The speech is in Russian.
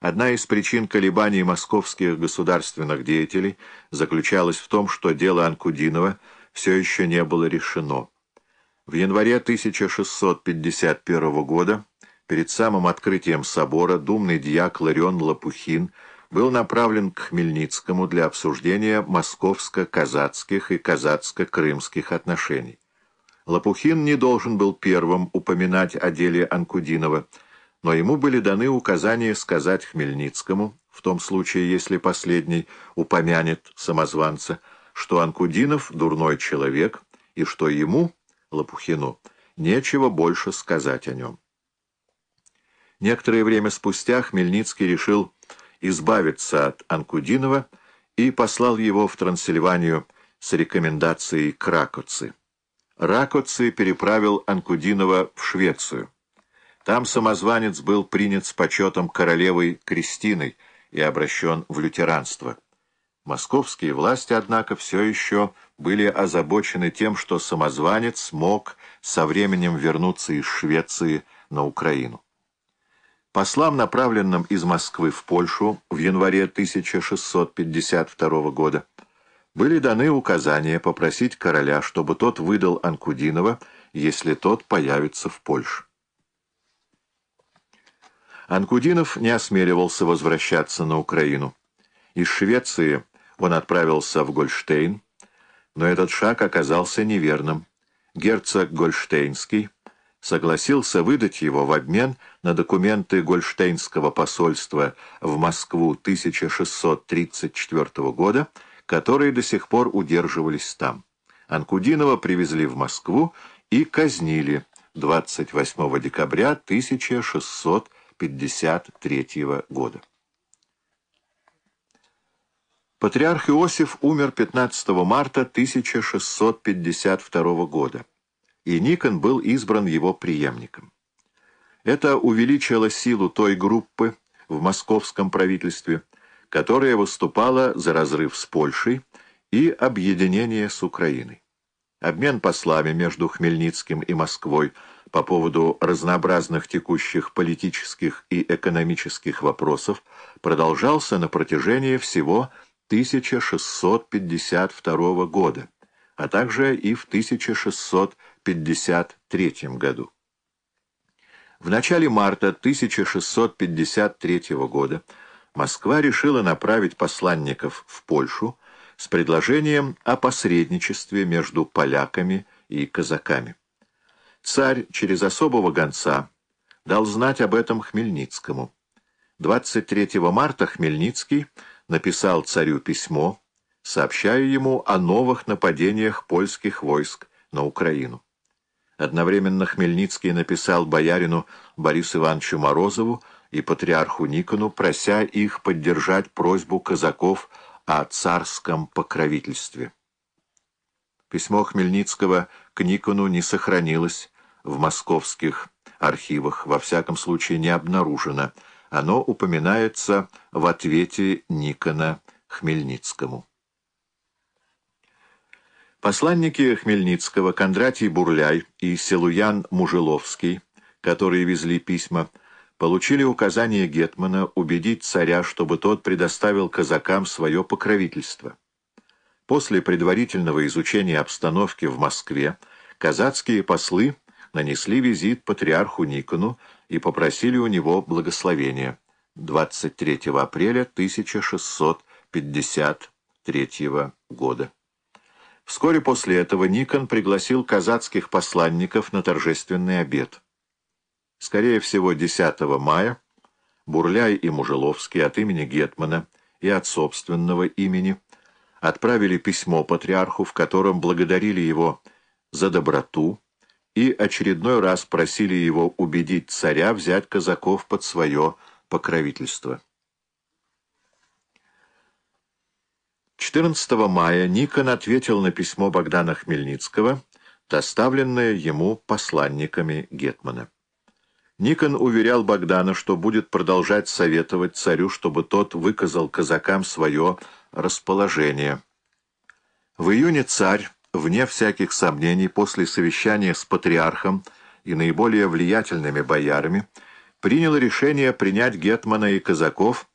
Одна из причин колебаний московских государственных деятелей заключалась в том, что дело Анкудинова все еще не было решено. В январе 1651 года, перед самым открытием собора, думный дьяк Ларион Лопухин был направлен к Хмельницкому для обсуждения московско-казацких и казацко-крымских отношений. Лопухин не должен был первым упоминать о деле Анкудинова, но ему были даны указания сказать Хмельницкому, в том случае, если последний упомянет самозванца, что Анкудинов — дурной человек, и что ему, Лопухину, нечего больше сказать о нем. Некоторое время спустя Хмельницкий решил избавиться от Анкудинова и послал его в Трансильванию с рекомендацией к Ракоци. Ракоци переправил Анкудинова в Швецию. Там самозванец был принят с почетом королевой Кристиной и обращен в лютеранство. Московские власти, однако, все еще были озабочены тем, что самозванец мог со временем вернуться из Швеции на Украину. Послам, направленным из Москвы в Польшу в январе 1652 года, были даны указания попросить короля, чтобы тот выдал Анкудинова, если тот появится в Польше. Анкудинов не осмеливался возвращаться на Украину. Из Швеции он отправился в Гольштейн, но этот шаг оказался неверным. Герцог Гольштейнский согласился выдать его в обмен на документы Гольштейнского посольства в Москву 1634 года, которые до сих пор удерживались там. Анкудинова привезли в Москву и казнили 28 декабря 1634 1953 года. Патриарх Иосиф умер 15 марта 1652 года, и Никон был избран его преемником. Это увеличило силу той группы в московском правительстве, которая выступала за разрыв с Польшей и объединение с Украиной. Обмен послами между Хмельницким и Москвой – по поводу разнообразных текущих политических и экономических вопросов продолжался на протяжении всего 1652 года, а также и в 1653 году. В начале марта 1653 года Москва решила направить посланников в Польшу с предложением о посредничестве между поляками и казаками. Царь через особого гонца дал знать об этом Хмельницкому. 23 марта Хмельницкий написал царю письмо, сообщая ему о новых нападениях польских войск на Украину. Одновременно Хмельницкий написал боярину Борису Ивановичу Морозову и патриарху Никону, прося их поддержать просьбу казаков о царском покровительстве. Письмо Хмельницкого к Никону не сохранилось в московских архивах, во всяком случае не обнаружено. Оно упоминается в ответе Никона Хмельницкому. Посланники Хмельницкого Кондратий Бурляй и Селуян Мужеловский, которые везли письма, получили указание Гетмана убедить царя, чтобы тот предоставил казакам свое покровительство. После предварительного изучения обстановки в Москве казацкие послы нанесли визит патриарху Никону и попросили у него благословения 23 апреля 1653 года. Вскоре после этого Никон пригласил казацких посланников на торжественный обед. Скорее всего, 10 мая Бурляй и Мужеловский от имени Гетмана и от собственного имени отправили письмо патриарху, в котором благодарили его за доброту и очередной раз просили его убедить царя взять казаков под свое покровительство. 14 мая Никон ответил на письмо Богдана Хмельницкого, доставленное ему посланниками Гетмана. Никон уверял Богдана, что будет продолжать советовать царю, чтобы тот выказал казакам свое расположение. В июне царь, вне всяких сомнений, после совещания с патриархом и наиболее влиятельными боярами, приняло решение принять Гетмана и казаков